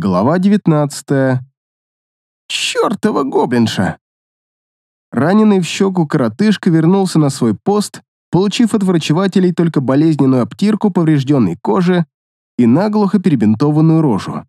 Глава 19. Чёртова гоблинша! Раненый в щеку коротышка вернулся на свой пост, получив от врачевателей только болезненную обтирку поврежденной кожи и наглухо перебинтованную рожу.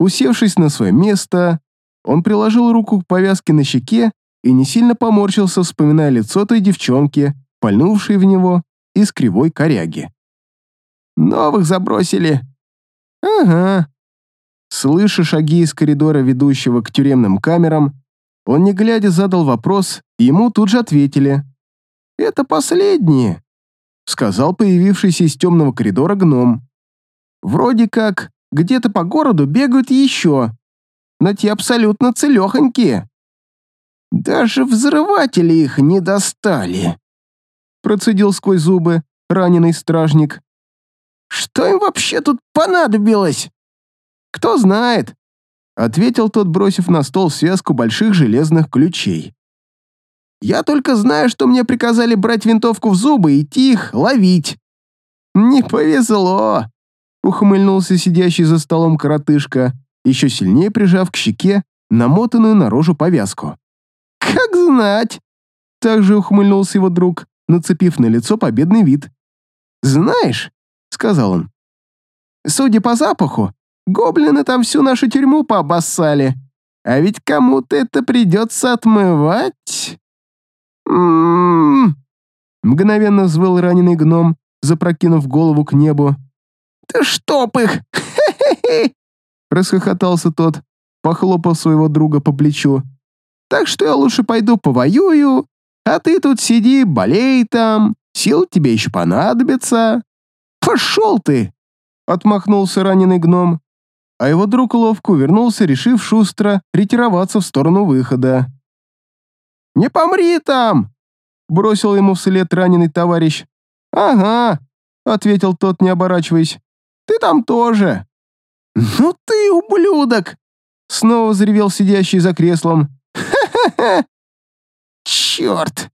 Усевшись на свое место, он приложил руку к повязке на щеке и не сильно поморщился, вспоминая лицо той девчонки, пальнувшей в него из кривой коряги. «Новых забросили?» «Ага», Слыша шаги из коридора, ведущего к тюремным камерам, он, не глядя, задал вопрос, и ему тут же ответили. «Это последние», — сказал появившийся из темного коридора гном. «Вроде как где-то по городу бегают еще, но те абсолютно целехонькие. Даже взрыватели их не достали», — процедил сквозь зубы раненый стражник. «Что им вообще тут понадобилось?» «Кто знает», — ответил тот, бросив на стол связку больших железных ключей. «Я только знаю, что мне приказали брать винтовку в зубы и идти их ловить». «Не повезло», — ухмыльнулся сидящий за столом коротышка, еще сильнее прижав к щеке намотанную на рожу повязку. «Как знать!» — также ухмыльнулся его друг, нацепив на лицо победный вид. «Знаешь», — сказал он, — «судя по запаху, Гоблины там всю нашу тюрьму пообоссали. А ведь кому-то это придется отмывать. М-м-м. Мгновенно взвыл раненый гном, запрокинув голову к небу. «Да чтоб их! Хе-хе-хе!» Расхохотался тот, похлопав своего друга по плечу. «Так что я лучше пойду повоюю, а ты тут сиди, болей там, сил тебе еще понадобится. Пошел ты!» Отмахнулся раненый гном а его друг ловко увернулся, решив шустро ретироваться в сторону выхода. «Не помри там!» — бросил ему вслед раненый товарищ. «Ага», — ответил тот, не оборачиваясь. «Ты там тоже». «Ну ты, ублюдок!» — снова взревел сидящий за креслом. «Ха-ха-ха! Черт!»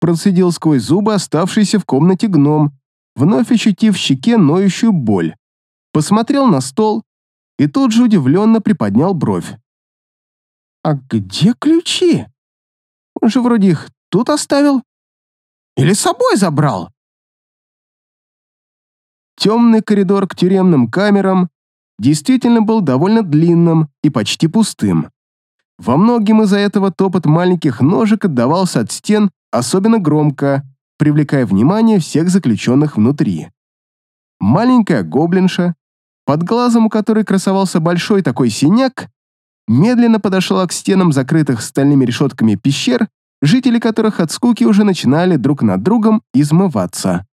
Процедил сквозь зубы оставшийся в комнате гном, вновь ощутив в щеке ноющую боль. Посмотрел на стол и тут же удивленно приподнял бровь. «А где ключи? Он же вроде их тут оставил. Или с собой забрал?» Темный коридор к тюремным камерам действительно был довольно длинным и почти пустым. Во многим из-за этого топот маленьких ножек отдавался от стен особенно громко, привлекая внимание всех заключенных внутри. Маленькая гоблинша под глазом у которой красовался большой такой синяк, медленно подошла к стенам закрытых стальными решетками пещер, жители которых от скуки уже начинали друг над другом измываться.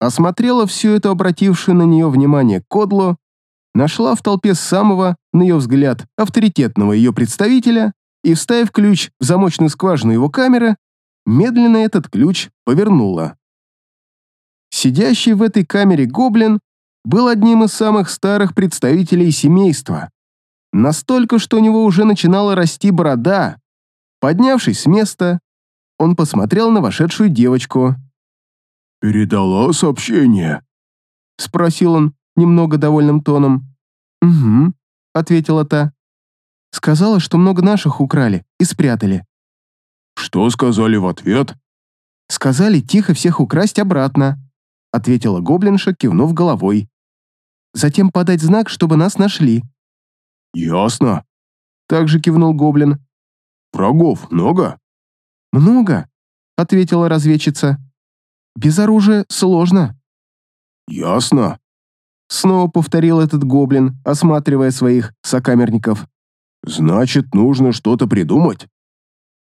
Осмотрела всю эту обратившую на нее внимание Кодлу, нашла в толпе самого, на ее взгляд, авторитетного ее представителя и, вставив ключ в замочную скважину его камеры, медленно этот ключ повернула. Сидящий в этой камере гоблин был одним из самых старых представителей семейства. Настолько, что у него уже начинала расти борода. Поднявшись с места, он посмотрел на вошедшую девочку. «Передала сообщение?» — спросил он немного довольным тоном. «Угу», — ответила та. «Сказала, что много наших украли и спрятали». «Что сказали в ответ?» «Сказали тихо всех украсть обратно», — ответила гоблинша, кивнув головой. «Затем подать знак, чтобы нас нашли». «Ясно», — также кивнул гоблин. «Врагов много?» «Много», — ответила разведчица. «Без оружия сложно». «Ясно», — снова повторил этот гоблин, осматривая своих сокамерников. «Значит, нужно что-то придумать».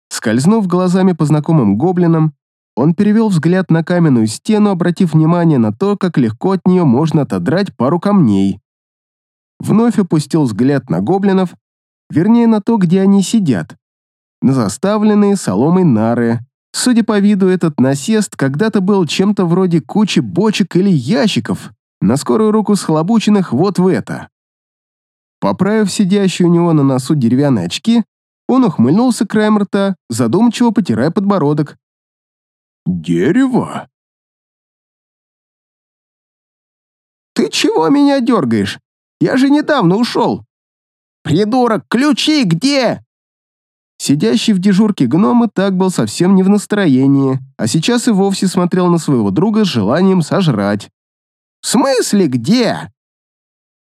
Скользнув глазами по знакомым гоблинам, он перевел взгляд на каменную стену, обратив внимание на то, как легко от нее можно отодрать пару камней. Вновь опустил взгляд на гоблинов, вернее на то, где они сидят. На заставленные соломой нары. Судя по виду, этот насест когда-то был чем-то вроде кучи бочек или ящиков, на скорую руку схлобученных вот в это. Поправив сидящие у него на носу деревянные очки, он ухмыльнулся краем рта, задумчиво потирая подбородок, «Дерево?» «Ты чего меня дергаешь? Я же недавно ушел!» Придурок, ключи где?» Сидящий в дежурке гном и так был совсем не в настроении, а сейчас и вовсе смотрел на своего друга с желанием сожрать. «В смысле где?»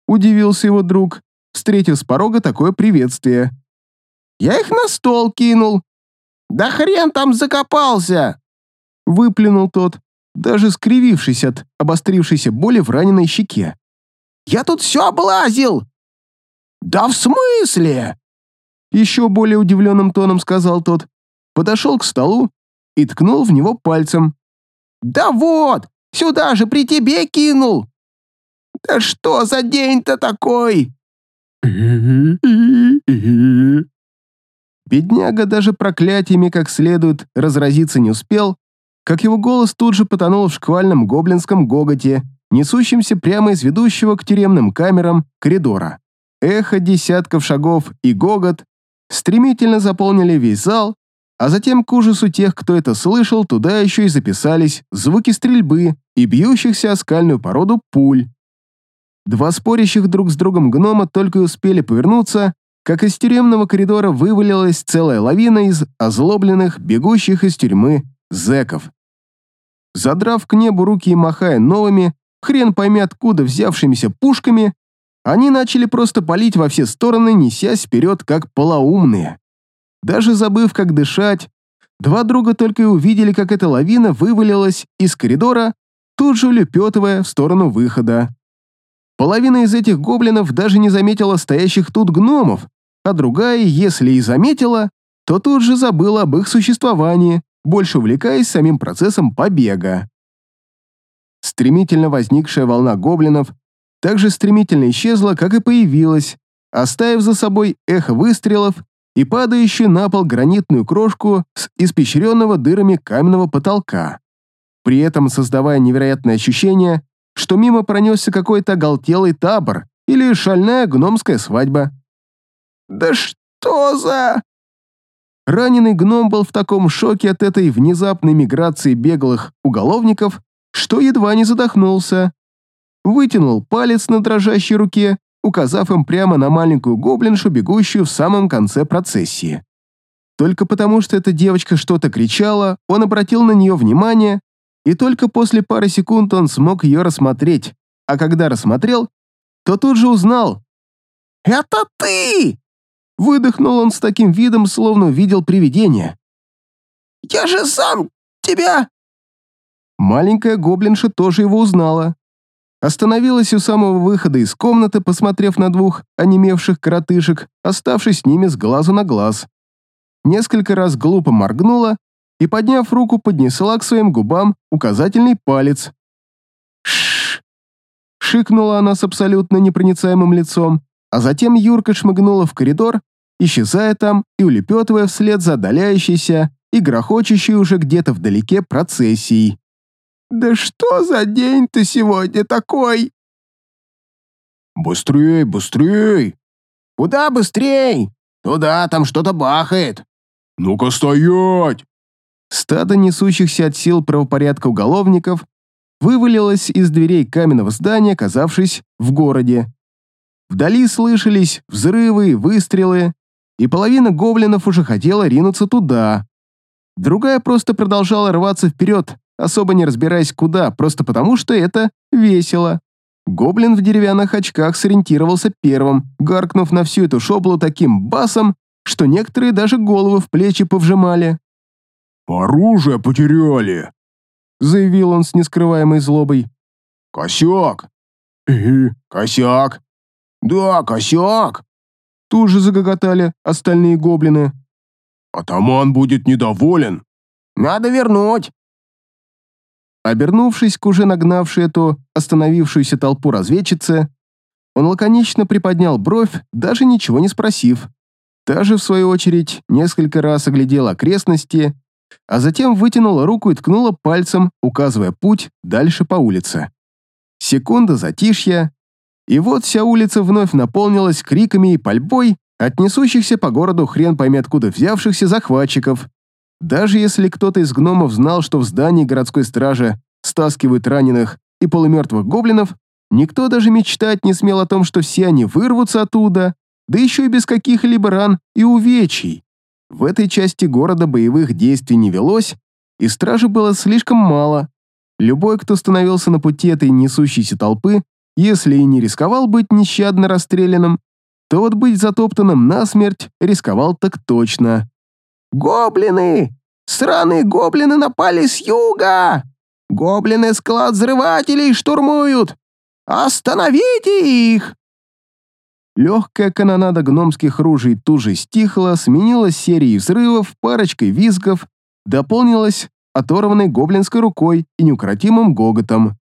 Удивился его друг, встретив с порога такое приветствие. «Я их на стол кинул». «Да хрен там закопался!» Выплюнул тот, даже скривившись от обострившейся боли в раненой щеке. «Я тут все облазил!» «Да в смысле?» Еще более удивленным тоном сказал тот, подошел к столу и ткнул в него пальцем. «Да вот, сюда же при тебе кинул!» «Да что за день-то такой?» Бедняга даже проклятиями как следует разразиться не успел, как его голос тут же потонул в шквальном гоблинском гоготе, несущемся прямо из ведущего к тюремным камерам коридора. Эхо десятков шагов и гогот стремительно заполнили весь зал, а затем к ужасу тех, кто это слышал, туда еще и записались звуки стрельбы и бьющихся о скальную породу пуль. Два спорящих друг с другом гнома только успели повернуться, как из тюремного коридора вывалилась целая лавина из озлобленных, бегущих из тюрьмы зэков. Задрав к небу руки и махая новыми, хрен пойми откуда взявшимися пушками, они начали просто палить во все стороны, несясь вперед, как полоумные. Даже забыв, как дышать, два друга только и увидели, как эта лавина вывалилась из коридора, тут же улепетывая в сторону выхода. Половина из этих гоблинов даже не заметила стоящих тут гномов, а другая, если и заметила, то тут же забыла об их существовании, больше увлекаясь самим процессом побега. Стремительно возникшая волна гоблинов так же стремительно исчезла, как и появилась, оставив за собой эхо выстрелов и падающую на пол гранитную крошку с испещренного дырами каменного потолка, при этом создавая невероятное ощущение, что мимо пронесся какой-то оголтелый табор или шальная гномская свадьба. «Да что за...» Раненый гном был в таком шоке от этой внезапной миграции беглых уголовников, что едва не задохнулся, вытянул палец на дрожащей руке, указав им прямо на маленькую гоблиншу, бегущую в самом конце процессии. Только потому, что эта девочка что-то кричала, он обратил на нее внимание, и только после пары секунд он смог ее рассмотреть, а когда рассмотрел, то тут же узнал. «Это ты!» Выдохнул он с таким видом, словно увидел привидение. «Я же сам тебя...» Маленькая гоблинша тоже его узнала. Остановилась у самого выхода из комнаты, посмотрев на двух онемевших коротышек, оставшись с ними с глазу на глаз. Несколько раз глупо моргнула и, подняв руку, поднесла к своим губам указательный палец. «Шш!» — шикнула она с абсолютно непроницаемым лицом, а затем Юрка шмыгнула в коридор, исчезая там и улепетывая вслед за отдаляющейся и грохочущей уже где-то вдалеке процессией. «Да что за день ты сегодня такой?» «Быстрей, быстрей!» «Куда быстрей? Туда, там что-то бахает!» «Ну-ка стоять!» Стадо несущихся от сил правопорядка уголовников вывалилось из дверей каменного здания, оказавшись в городе. Вдали слышались взрывы, выстрелы, и половина гоблинов уже хотела ринуться туда. Другая просто продолжала рваться вперед, особо не разбираясь куда, просто потому что это весело. Гоблин в деревянных очках сориентировался первым, гаркнув на всю эту шоблу таким басом, что некоторые даже головы в плечи повжимали. «Оружие потеряли!» — заявил он с нескрываемой злобой. «Косяк!» «Угу, косяк!» «Да, косяк!» Тут же загоготали остальные гоблины. «Атаман будет недоволен!» «Надо вернуть!» Обернувшись к уже нагнавшей эту остановившуюся толпу разведчице, он лаконично приподнял бровь, даже ничего не спросив. Та же, в свою очередь, несколько раз оглядела окрестности, а затем вытянула руку и ткнула пальцем, указывая путь дальше по улице. Секунда затишья, и вот вся улица вновь наполнилась криками и пальбой от несущихся по городу хрен пойми откуда взявшихся захватчиков, даже если кто-то из гномов знал, что в здании городской стражи стаскивают раненых и полумертвых гоблинов, никто даже мечтать не смел о том, что все они вырвутся оттуда да еще и без каких-либо ран и увечий. В этой части города боевых действий не велось, и стражи было слишком мало. Любой, кто становился на пути этой несущейся толпы, если и не рисковал быть нещадно расстрелянным, то вот быть затоптанным насмерть рисковал так точно. «Гоблины! Сраные гоблины напали с юга! Гоблины склад взрывателей штурмуют! Остановите их!» Легкая канонада гномских ружей тут же стихла, сменилась серией взрывов, парочкой визгов, дополнилась оторванной гоблинской рукой и неукротимым гоготом.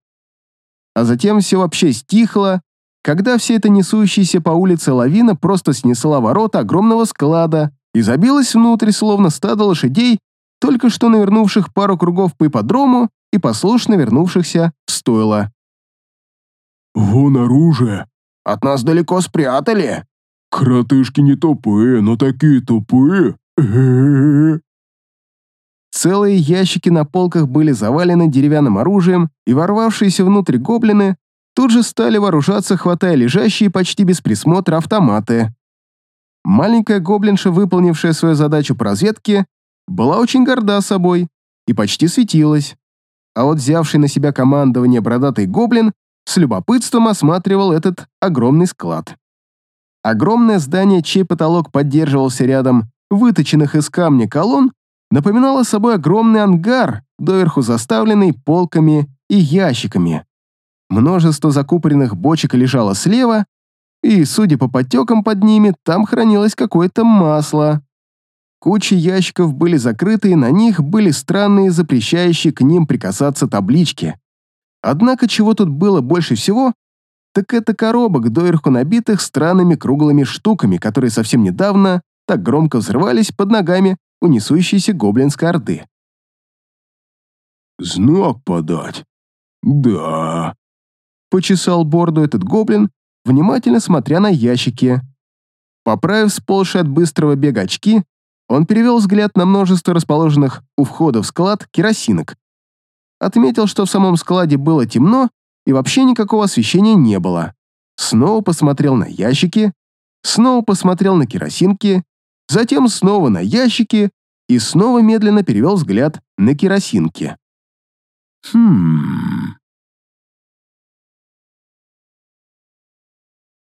А затем все вообще стихло, когда вся эта несущаяся по улице лавина просто снесла ворота огромного склада и забилась внутрь, словно стадо лошадей, только что навернувших пару кругов по ипподрому и послушно вернувшихся в стойло. Вон оружие. От нас далеко спрятали. Кротышки не тупые, но такие тупые. Целые ящики на полках были завалены деревянным оружием, и ворвавшиеся внутрь гоблины тут же стали вооружаться, хватая лежащие почти без присмотра автоматы. Маленькая гоблинша, выполнившая свою задачу по разведке, была очень горда собой и почти светилась. А вот взявший на себя командование бородатый гоблин с любопытством осматривал этот огромный склад. Огромное здание, чей потолок поддерживался рядом выточенных из камня колонн, напоминало собой огромный ангар, доверху заставленный полками и ящиками. Множество закупоренных бочек лежало слева, и, судя по подтекам под ними, там хранилось какое-то масло. Кучи ящиков были закрыты, и на них были странные запрещающие к ним прикасаться таблички. Однако чего тут было больше всего, так это коробок, доверху набитых странными круглыми штуками, которые совсем недавно так громко взрывались под ногами у несущейся гоблинской орды. «Знак подать? Да». Почесал борду этот гоблин, внимательно смотря на ящики. Поправив сползшие от быстрого бега очки, он перевел взгляд на множество расположенных у входа в склад керосинок. Отметил, что в самом складе было темно и вообще никакого освещения не было. Снова посмотрел на ящики, снова посмотрел на керосинки, затем снова на ящики и снова медленно перевел взгляд на керосинки. Хм...